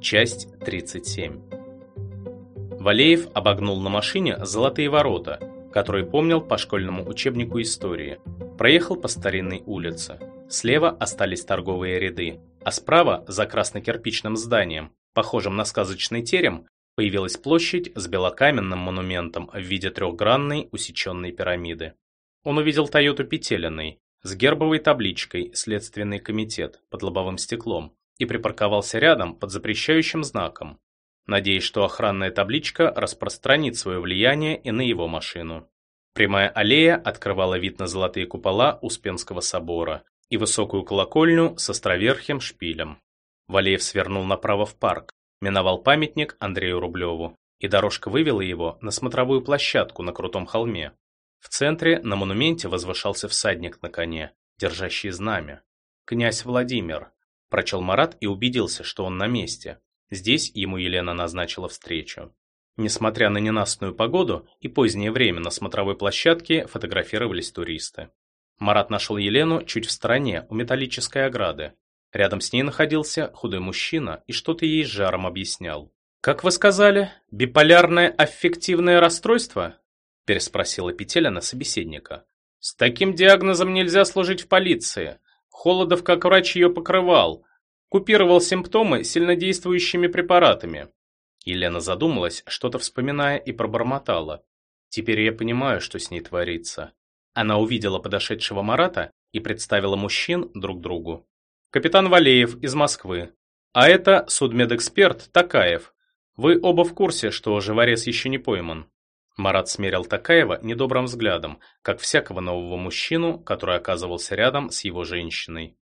Часть 37. Валеев обогнул на машине золотые ворота, которые помнил по школьному учебнику истории. Проехал по старинной улице. Слева остались торговые ряды, а справа, за красно-кирпичным зданием, похожим на сказочный терем, появилась площадь с белокаменным монументом в виде трехгранной усеченной пирамиды. Он увидел Тойоту Петелиной с гербовой табличкой «Следственный комитет» под лобовым стеклом и припарковался рядом под запрещающим знаком, надеясь, что охранная табличка распространит свое влияние и на его машину. Прямая аллея открывала вид на золотые купола Успенского собора и высокую колокольню с островерхим шпилем. Валеев свернул направо в парк, миновал памятник Андрею Рублеву, и дорожка вывела его на смотровую площадку на крутом холме. В центре на монументе возвышался всадник на коне, держащий знамя. «Князь Владимир», Прочел Марат и убедился, что он на месте. Здесь ему Елена назначила встречу. Несмотря на ненастную погоду и позднее время на смотровой площадке фотографировались туристы. Марат нашел Елену чуть в стороне, у металлической ограды. Рядом с ней находился худой мужчина и что-то ей с жаром объяснял. «Как вы сказали, биполярное аффективное расстройство?» переспросила Петелина собеседника. «С таким диагнозом нельзя служить в полиции. Холодов как врач ее покрывал, купировал симптомы сильнодействующими препаратами. Елена задумалась, что-то вспоминая и пробормотала. Теперь я понимаю, что с ней творится. Она увидела подошедшего Марата и представила мужчин друг другу. Капитан Валеев из Москвы. А это судмедэксперт Такаев. Вы оба в курсе, что живорез еще не пойман. Марат смерил Такаева недобрым взглядом, как всякого нового мужчину, который оказывался рядом с его женщиной.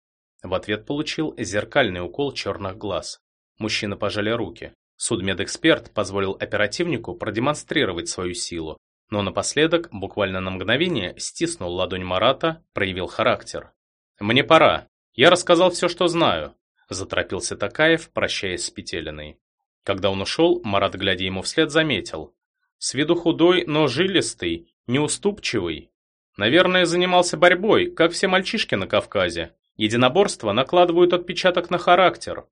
В ответ получил зеркальный укол черных глаз. Мужчины пожали руки. Судмедэксперт позволил оперативнику продемонстрировать свою силу, но напоследок, буквально на мгновение, стиснул ладонь Марата, проявил характер. «Мне пора. Я рассказал все, что знаю», – заторопился Такаев, прощаясь с Петелиной. Когда он ушел, Марат, глядя ему вслед, заметил. С виду худой, но жилистый, неуступчивый. Наверное, занимался борьбой, как все мальчишки на Кавказе. Единоборства накладывают отпечаток на характер.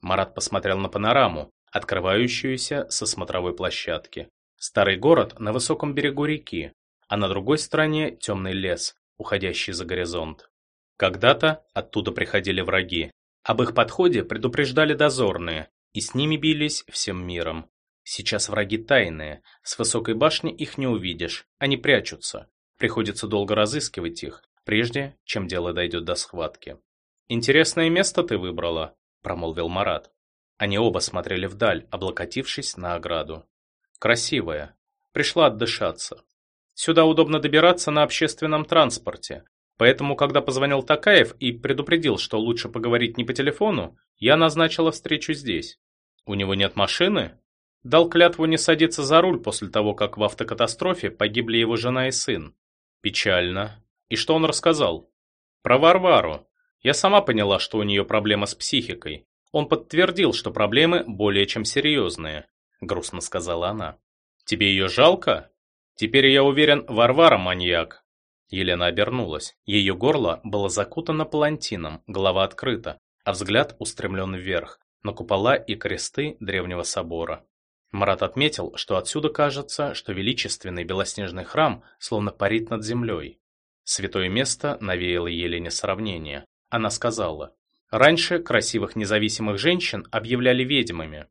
Марат посмотрел на панораму, открывающуюся со смотровой площадки. Старый город на высоком берегу реки, а на другой стороне темный лес, уходящий за горизонт. Когда-то оттуда приходили враги. Об их подходе предупреждали дозорные, и с ними бились всем миром. Сейчас враги тайные, с высокой башни их не увидишь, они прячутся. Приходится долго разыскивать их, прежде чем дело дойдет до схватки. «Интересное место ты выбрала», – промолвил Марат. Они оба смотрели вдаль, облокотившись на ограду. «Красивая. Пришла отдышаться. Сюда удобно добираться на общественном транспорте, поэтому, когда позвонил Такаев и предупредил, что лучше поговорить не по телефону, я назначила встречу здесь. У него нет машины? Дал клятву не садиться за руль после того, как в автокатастрофе погибли его жена и сын. Печально. И что он рассказал? Про Варвару. Я сама поняла, что у нее проблема с психикой. Он подтвердил, что проблемы более чем серьезные, грустно сказала она. Тебе ее жалко? Теперь я уверен, Варвара маньяк. Елена обернулась. Ее горло было закутано палантином, голова открыта, а взгляд устремлен вверх, на купола и кресты древнего собора. Марат отметил, что отсюда кажется, что величественный белоснежный храм словно парит над землей. Святое место навеяло Елене сравнение. Она сказала, «Раньше красивых независимых женщин объявляли ведьмами».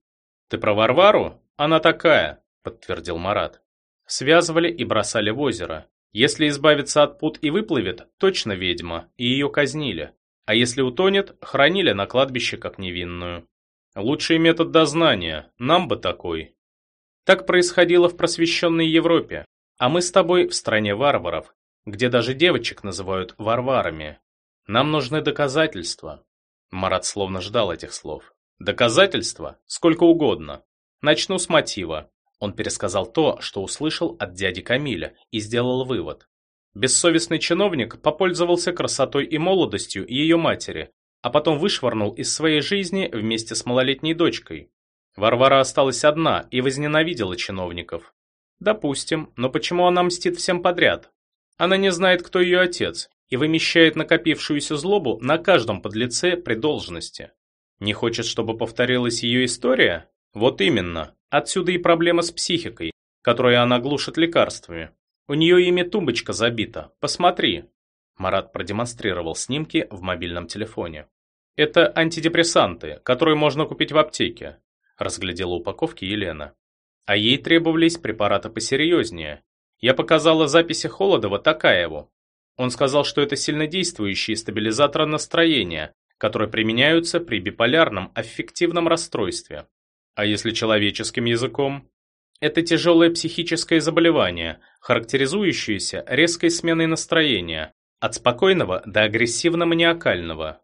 «Ты про Варвару? Она такая», — подтвердил Марат. Связывали и бросали в озеро. Если избавиться от пут и выплывет, точно ведьма, и ее казнили. А если утонет, хранили на кладбище как невинную. Лучший метод дознания, нам бы такой. Так происходило в просвещенной Европе, а мы с тобой в стране варваров, где даже девочек называют варварами. Нам нужны доказательства. Марат словно ждал этих слов. Доказательства? Сколько угодно. Начну с мотива. Он пересказал то, что услышал от дяди Камиля, и сделал вывод. Бессовестный чиновник попользовался красотой и молодостью ее матери, а потом вышвырнул из своей жизни вместе с малолетней дочкой. Варвара осталась одна и возненавидела чиновников. Допустим, но почему она мстит всем подряд? Она не знает, кто ее отец, и вымещает накопившуюся злобу на каждом подлеце при должности. Не хочет, чтобы повторилась ее история? Вот именно. Отсюда и проблема с психикой, которую она глушит лекарствами. У нее ими тумбочка забита. Посмотри. Марат продемонстрировал снимки в мобильном телефоне. Это антидепрессанты, которые можно купить в аптеке, разглядела упаковки Елена. А ей требовались препараты посерьезнее. Я показала записи Холодова Такаеву. Он сказал, что это сильнодействующие стабилизаторы настроения, которые применяются при биполярном аффективном расстройстве. А если человеческим языком? Это тяжелое психическое заболевание, характеризующееся резкой сменой настроения, от спокойного до агрессивно-маниакального.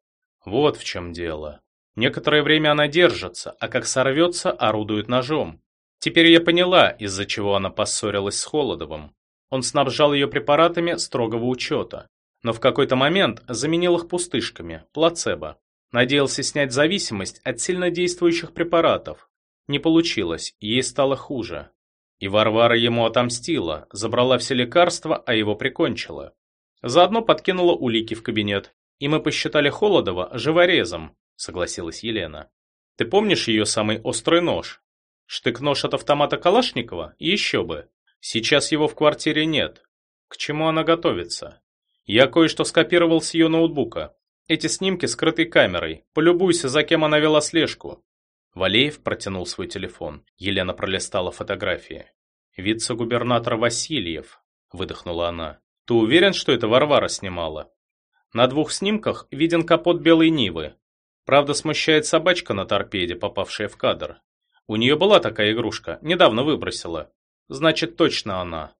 Вот в чем дело. Некоторое время она держится, а как сорвется, орудует ножом. Теперь я поняла, из-за чего она поссорилась с Холодовым. Он снабжал ее препаратами строгого учета, но в какой-то момент заменил их пустышками, плацебо. Надеялся снять зависимость от сильнодействующих препаратов. Не получилось, ей стало хуже. И Варвара ему отомстила, забрала все лекарства, а его прикончила. Заодно подкинула улики в кабинет, и мы посчитали Холодова живорезом, согласилась Елена. Ты помнишь ее самый острый нож? Штык-нож от автомата Калашникова? Еще бы. Сейчас его в квартире нет. К чему она готовится? Я кое-что скопировал с ее ноутбука. Эти снимки скрытой камерой. Полюбуйся, за кем она вела слежку. Валеев протянул свой телефон. Елена пролистала фотографии. «Вице-губернатор Васильев», — выдохнула она. «Ты уверен, что это Варвара снимала?» На двух снимках виден капот белой Нивы. Правда, смущает собачка на торпеде, попавшая в кадр. У нее была такая игрушка, недавно выбросила. Значит, точно она.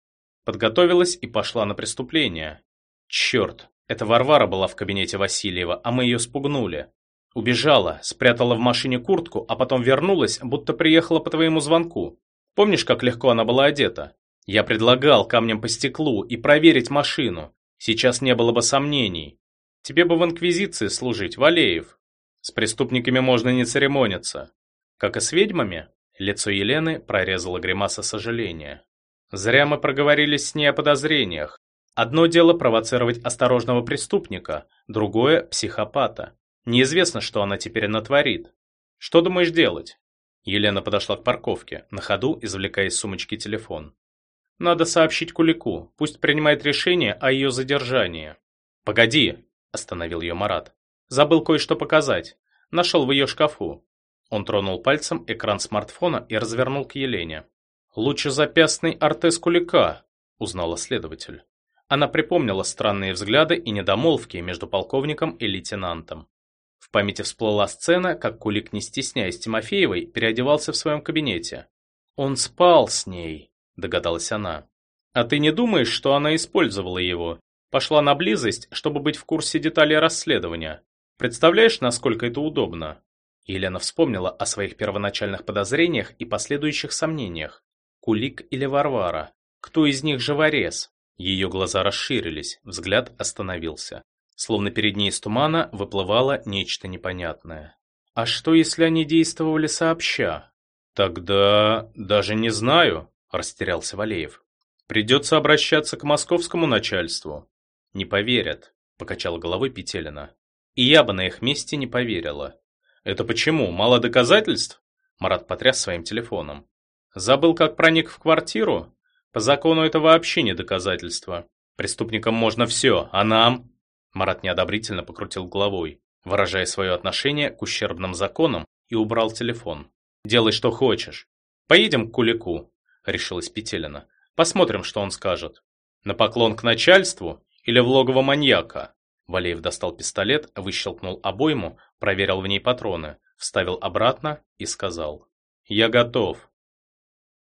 Подготовилась и пошла на преступление. Черт, это Варвара была в кабинете Васильева, а мы ее спугнули. Убежала, спрятала в машине куртку, а потом вернулась, будто приехала по твоему звонку. Помнишь, как легко она была одета? Я предлагал камнем по стеклу и проверить машину. Сейчас не было бы сомнений. Тебе бы в инквизиции служить, Валеев. С преступниками можно не церемониться. Как и с ведьмами, Лицо Елены прорезало гримаса сожаления. Зря мы проговорились с ней о подозрениях. Одно дело провоцировать осторожного преступника, другое – психопата. Неизвестно, что она теперь натворит. Что думаешь делать? Елена подошла к парковке, на ходу извлекая из сумочки телефон. Надо сообщить Кулику, пусть принимает решение о ее задержании. Погоди, остановил ее Марат. Забыл кое-что показать. Нашел в ее шкафу. Он тронул пальцем экран смартфона и развернул к Елене. «Лучезапястный Артес Кулика», — узнала следователь. Она припомнила странные взгляды и недомолвки между полковником и лейтенантом. В памяти всплыла сцена, как Кулик, не стесняясь Тимофеевой, переодевался в своем кабинете. «Он спал с ней», — догадалась она. «А ты не думаешь, что она использовала его? Пошла на близость, чтобы быть в курсе деталей расследования. Представляешь, насколько это удобно?» Елена вспомнила о своих первоначальных подозрениях и последующих сомнениях. Кулик или Варвара? Кто из них живорез? Ее глаза расширились, взгляд остановился. Словно перед ней из тумана выплывало нечто непонятное. А что, если они действовали сообща? Тогда даже не знаю, растерялся Валеев. Придется обращаться к московскому начальству. Не поверят, покачала головой Петелина. И я бы на их месте не поверила. «Это почему? Мало доказательств?» Марат потряс своим телефоном. «Забыл, как проник в квартиру? По закону это вообще не доказательство. Преступникам можно все, а нам...» Марат неодобрительно покрутил головой, выражая свое отношение к ущербным законам и убрал телефон. «Делай, что хочешь. Поедем к Кулику», — решилась Петелина. «Посмотрим, что он скажет. На поклон к начальству или в логово маньяка?» Валеев достал пистолет, выщелкнул обойму, проверил в ней патроны, вставил обратно и сказал. «Я готов.